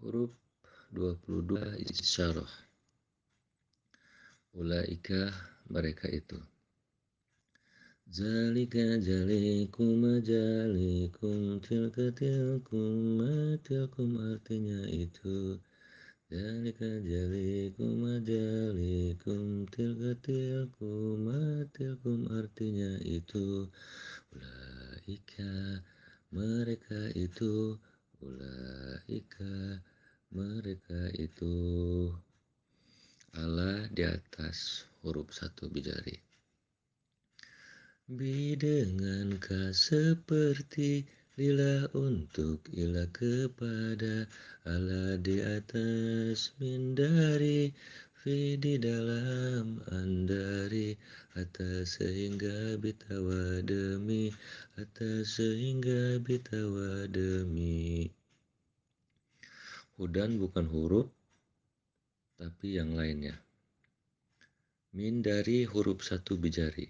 Huruf 22 isyarah. Ulaika mereka itu. Zalika jalikum majalikum tilka tilkum matilkum artinya itu. Zalika jalikum majalikum tilka tilkum matilkum artinya itu. Ulaika mereka itu. Ulaika mereka itu. Allah di atas huruf satu bijari. Bi dengan ka seperti lila untuk ilah kepada Allah di atas min dari fi di dalam atas sehingga bitawa demi atas sehingga bitawa demi Hudan bukan huruf tapi yang lainnya. Min dari huruf satu bijari.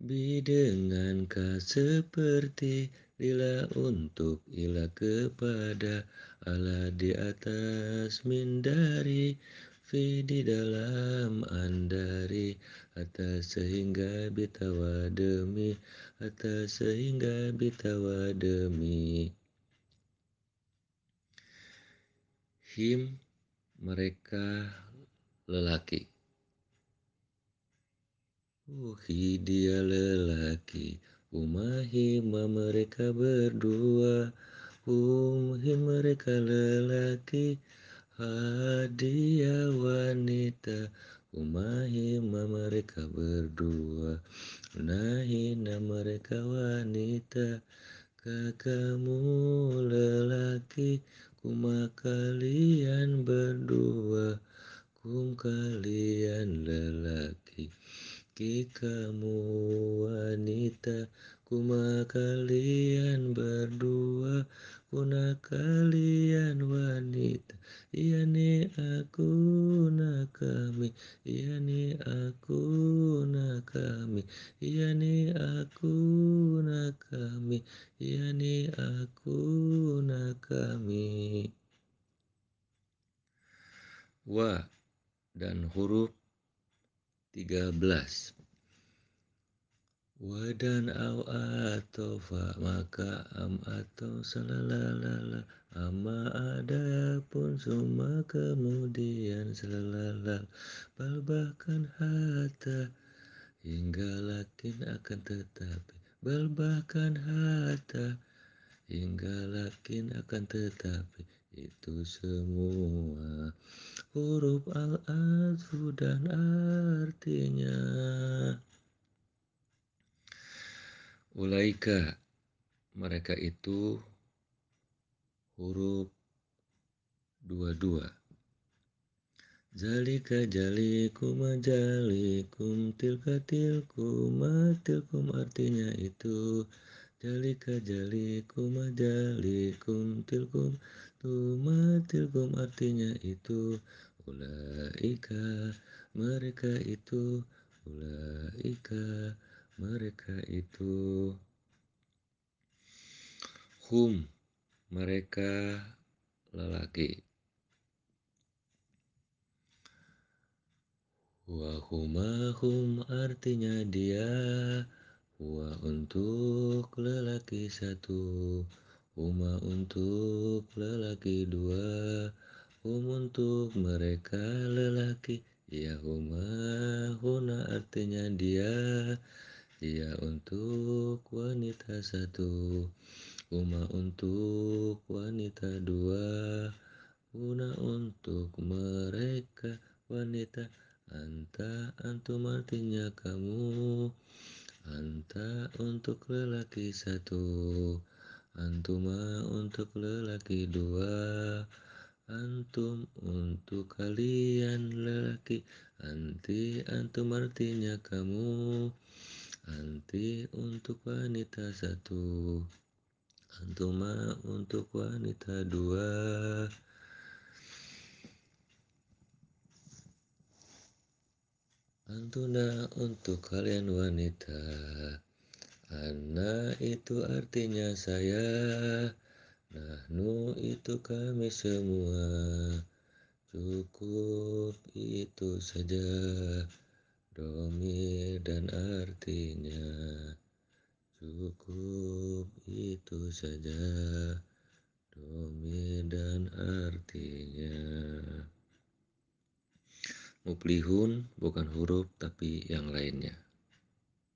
Bi dengan ka seperti lila untuk ila kepada ala di atas min dari fi di dalam andari atas sehingga bitawa demi atas sehingga bitawa demi. Him mereka lelaki. Uhi dia lelaki, umahima mereka berdua, umhi mereka lelaki, hadiah wanita, umahima mereka berdua, nahina mereka wanita, kakakmu lelaki, kuma kalian berdua kum kalian lelaki ki kamu wanita kuma kalian berdua kuna kalian wanita iya ni aku na kami iya ni aku kami. Iya ni aku na kami. Iya ni aku na kami. Wa dan huruf 13 wa dan au fa maka am atau salalala amma ada pun semua kemudian salalala bal bahkan hatta hingga lakin akan tetapi bal bahkan hatta hingga lakin akan tetapi itu semua huruf al-atfu dan artinya. Ulaika mereka itu huruf dua-dua Zalika jalikum jalikum tilka tilkum tilkum artinya itu. Jalika jalikum jalikum tilkum tuma tilkum artinya itu. Ulaika mereka itu. Ulaika mereka itu. Hum mereka lelaki Wahuma hum artinya dia. Wa untuk lelaki satu. Huma untuk lelaki dua. Hum untuk mereka lelaki. Ya huma huna artinya dia. Dia untuk wanita satu. Huma untuk wanita dua. Huna untuk mereka wanita Anta antum artinya kamu. Anta untuk lelaki satu. Antuma untuk lelaki dua. Antum untuk kalian lelaki. Anti antum artinya kamu. Anti untuk wanita satu. Antuma untuk wanita dua Antuna untuk kalian wanita Ana itu artinya saya Nahnu itu kami semua, cukup itu saja. Domir dan artinya, cukup itu saja. Domir dan artinya. Muplihun bukan huruf tapi yang lainnya.